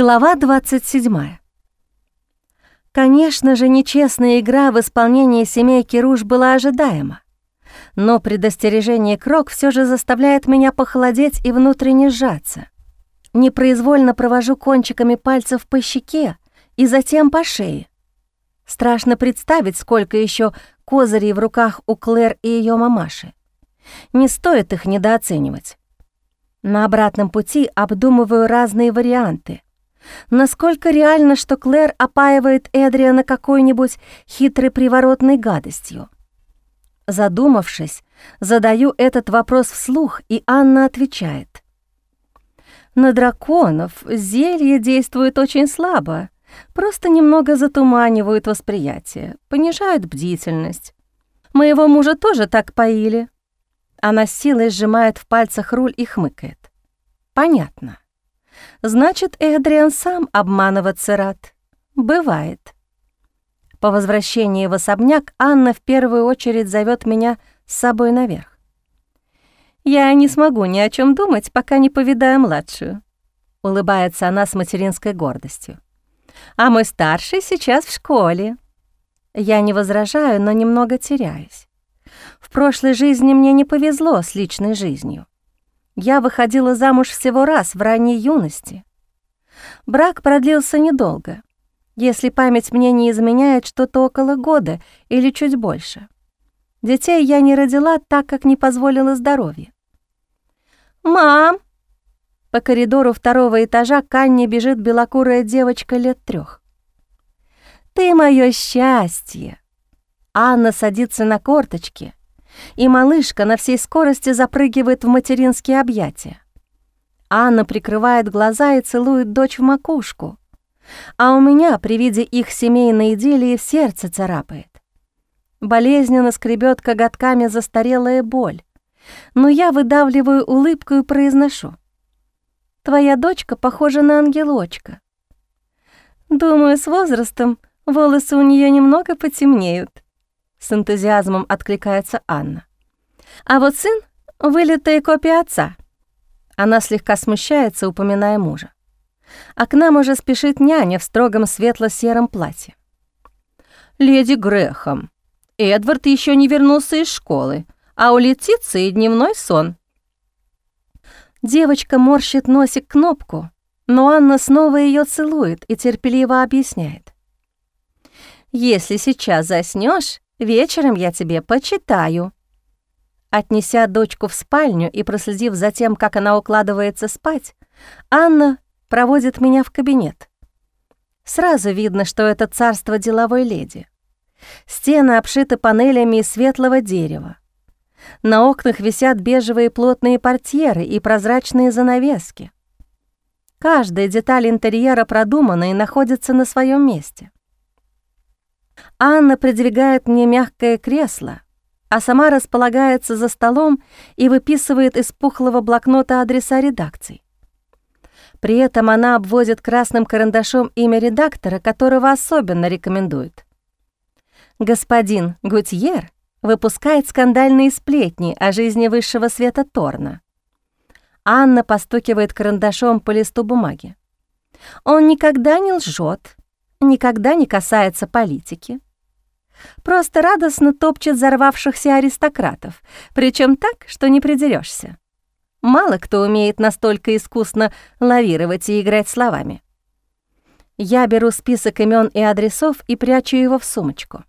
Глава 27. Конечно же, нечестная игра в исполнении семейки Руж была ожидаема. Но предостережение Крок все же заставляет меня похолодеть и внутренне сжаться. Непроизвольно провожу кончиками пальцев по щеке и затем по шее. Страшно представить, сколько еще козырей в руках у Клэр и ее мамаши. Не стоит их недооценивать. На обратном пути обдумываю разные варианты — Насколько реально, что Клэр опаивает Эдриана какой-нибудь хитрой приворотной гадостью? Задумавшись, задаю этот вопрос вслух, и Анна отвечает. На драконов зелье действует очень слабо, просто немного затуманивают восприятие, понижают бдительность. Моего мужа тоже так поили. Она силой сжимает в пальцах руль и хмыкает. Понятно. Значит, Эдриан сам обманываться рад. Бывает. По возвращении в особняк Анна в первую очередь зовет меня с собой наверх. «Я не смогу ни о чем думать, пока не повидаю младшую», — улыбается она с материнской гордостью. «А мой старший сейчас в школе». Я не возражаю, но немного теряюсь. В прошлой жизни мне не повезло с личной жизнью. Я выходила замуж всего раз в ранней юности. Брак продлился недолго. Если память мне не изменяет, что-то около года или чуть больше. Детей я не родила, так как не позволила здоровье. «Мам!» По коридору второго этажа к Анне бежит белокурая девочка лет трех. «Ты мое счастье!» Анна садится на корточки — и малышка на всей скорости запрыгивает в материнские объятия. Анна прикрывает глаза и целует дочь в макушку, а у меня при виде их семейной идиллии сердце царапает. Болезненно скребет коготками застарелая боль, но я выдавливаю улыбку и произношу. «Твоя дочка похожа на ангелочка. Думаю, с возрастом волосы у нее немного потемнеют». С энтузиазмом откликается Анна. А вот сын — вылитая копия отца. Она слегка смущается, упоминая мужа. А к нам уже спешит няня в строгом светло-сером платье. «Леди Грехом, Эдвард еще не вернулся из школы, а у Летиции дневной сон». Девочка морщит носик кнопку, но Анна снова ее целует и терпеливо объясняет. «Если сейчас заснешь, Вечером я тебе почитаю». Отнеся дочку в спальню и проследив за тем, как она укладывается спать, Анна проводит меня в кабинет. Сразу видно, что это царство деловой леди. Стены обшиты панелями из светлого дерева. На окнах висят бежевые плотные портьеры и прозрачные занавески. Каждая деталь интерьера продумана и находится на своем месте. Анна придвигает мне мягкое кресло, а сама располагается за столом и выписывает из пухлого блокнота адреса редакций. При этом она обводит красным карандашом имя редактора, которого особенно рекомендует. Господин Гутьер выпускает скандальные сплетни о жизни высшего света Торна. Анна постукивает карандашом по листу бумаги. Он никогда не лжет, никогда не касается политики. Просто радостно топчет взорвавшихся аристократов, причем так, что не придерешься. Мало кто умеет настолько искусно лавировать и играть словами. Я беру список имен и адресов и прячу его в сумочку.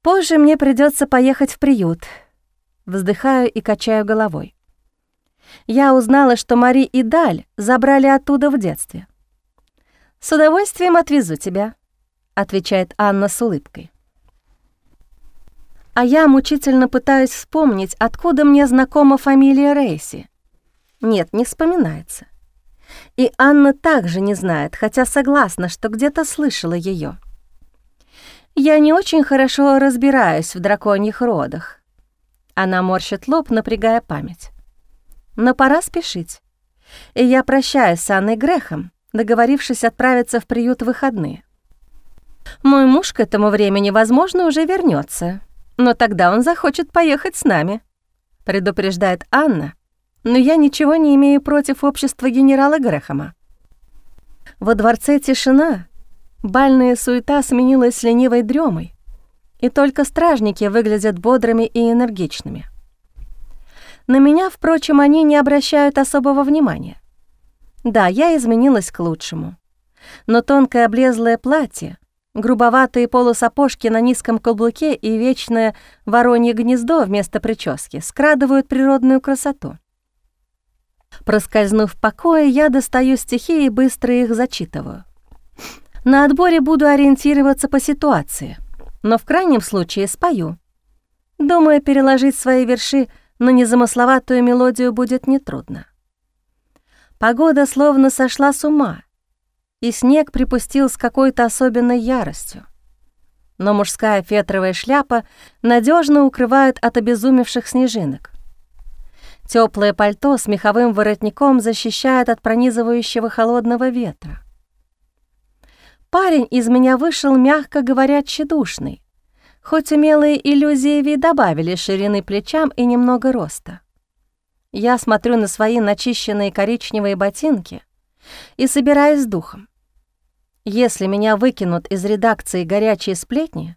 Позже мне придется поехать в приют. Вздыхаю и качаю головой. Я узнала, что Мари и Даль забрали оттуда в детстве. «С удовольствием отвезу тебя», — отвечает Анна с улыбкой. А я мучительно пытаюсь вспомнить, откуда мне знакома фамилия Рейси. Нет, не вспоминается. И Анна также не знает, хотя согласна, что где-то слышала ее. Я не очень хорошо разбираюсь в драконьих родах. Она морщит лоб, напрягая память. Но пора спешить. И я прощаюсь с Анной Грехом, договорившись отправиться в приют в выходные. Мой муж к этому времени, возможно, уже вернется, но тогда он захочет поехать с нами, предупреждает Анна, но я ничего не имею против общества генерала Грэхэма. Во дворце тишина, бальная суета сменилась ленивой дремой, и только стражники выглядят бодрыми и энергичными. На меня, впрочем, они не обращают особого внимания. Да, я изменилась к лучшему. Но тонкое облезлое платье, грубоватые полусапожки на низком каблуке и вечное воронье гнездо вместо прически скрадывают природную красоту. Проскользнув в покое, я достаю стихи и быстро их зачитываю. На отборе буду ориентироваться по ситуации, но в крайнем случае спою. Думаю, переложить свои верши на незамысловатую мелодию будет нетрудно. Погода словно сошла с ума, и снег припустил с какой-то особенной яростью. Но мужская фетровая шляпа надежно укрывает от обезумевших снежинок. Теплое пальто с меховым воротником защищает от пронизывающего холодного ветра. Парень из меня вышел, мягко говоря, тщедушный, хоть умелые иллюзии ви добавили ширины плечам и немного роста. Я смотрю на свои начищенные коричневые ботинки и собираюсь с духом. Если меня выкинут из редакции горячие сплетни,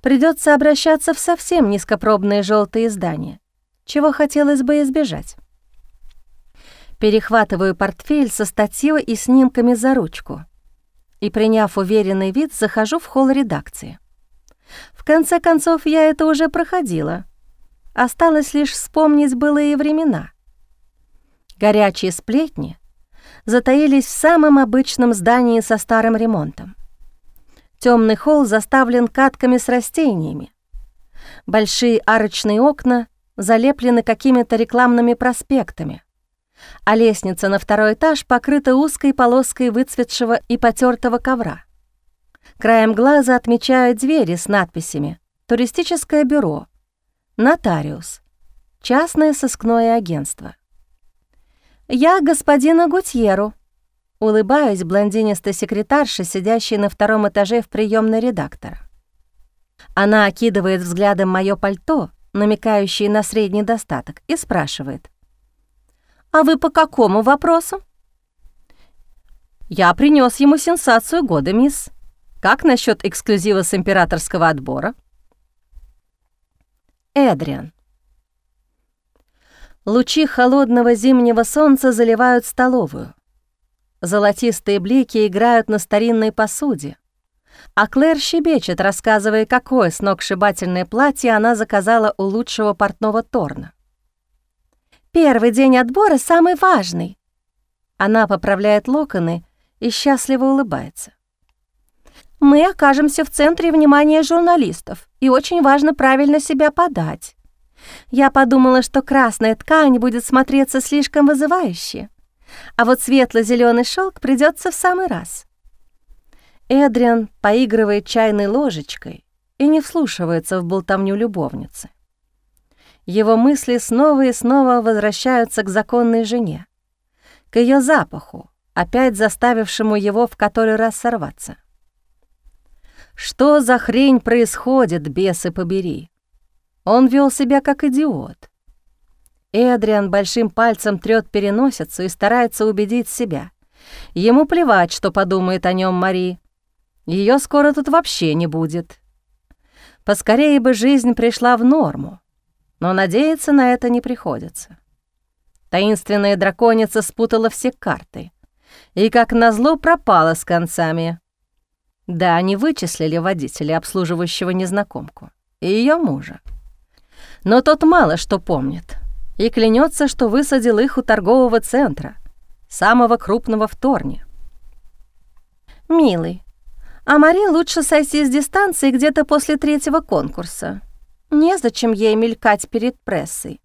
придется обращаться в совсем низкопробные желтые издания, чего хотелось бы избежать. Перехватываю портфель со статьей и снимками за ручку и, приняв уверенный вид, захожу в холл редакции. В конце концов, я это уже проходила. Осталось лишь вспомнить былые времена. Горячие сплетни затаились в самом обычном здании со старым ремонтом. Темный холл заставлен катками с растениями. Большие арочные окна залеплены какими-то рекламными проспектами, а лестница на второй этаж покрыта узкой полоской выцветшего и потертого ковра. Краем глаза отмечают двери с надписями «Туристическое бюро», «Нотариус», «Частное сыскное агентство». «Я господина Гутьеру», — улыбаюсь блондинистой секретарше, сидящей на втором этаже в приемной редактора. Она окидывает взглядом мое пальто, намекающее на средний достаток, и спрашивает. «А вы по какому вопросу?» «Я принес ему сенсацию года, мисс. Как насчет эксклюзива с императорского отбора?» Эдриан. Лучи холодного зимнего солнца заливают столовую. Золотистые блики играют на старинной посуде. А Клэр щебечет, рассказывая, какое сногсшибательное платье она заказала у лучшего портного Торна. «Первый день отбора самый важный». Она поправляет локоны и счастливо улыбается. «Мы окажемся в центре внимания журналистов, и очень важно правильно себя подать. Я подумала, что красная ткань будет смотреться слишком вызывающе, а вот светло зеленый шелк придется в самый раз. Эдриан поигрывает чайной ложечкой и не вслушивается в болтовню любовницы. Его мысли снова и снова возвращаются к законной жене, к ее запаху, опять заставившему его в который раз сорваться. Что за хрень происходит, бесы побери? Он вел себя как идиот. Эдриан большим пальцем трёт переносицу и старается убедить себя. Ему плевать, что подумает о нем Мари. Ее скоро тут вообще не будет. Поскорее бы жизнь пришла в норму, но надеяться на это не приходится. Таинственная драконица спутала все карты и, как назло, пропала с концами. Да, они вычислили водителя, обслуживающего незнакомку, и ее мужа но тот мало что помнит и клянется, что высадил их у торгового центра, самого крупного в Торне. «Милый, а Мари лучше сойти с дистанции где-то после третьего конкурса. Незачем ей мелькать перед прессой».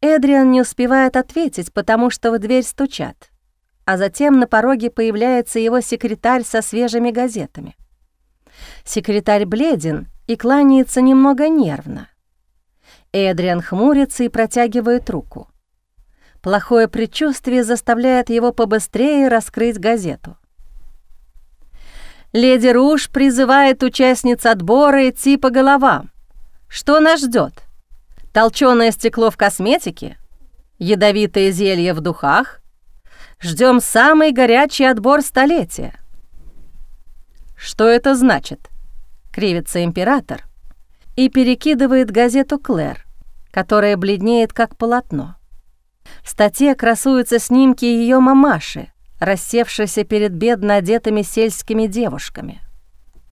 Эдриан не успевает ответить, потому что в дверь стучат, а затем на пороге появляется его секретарь со свежими газетами. Секретарь бледен и кланяется немного нервно. Эдриан хмурится и протягивает руку. Плохое предчувствие заставляет его побыстрее раскрыть газету. Леди Руш призывает участниц отбора идти по головам. Что нас ждет? Толченое стекло в косметике? Ядовитое зелье в духах? Ждем самый горячий отбор столетия». «Что это значит?» — кривится император и перекидывает газету Клэр, которая бледнеет как полотно. В статье красуются снимки ее мамаши, рассевшейся перед бедно одетыми сельскими девушками —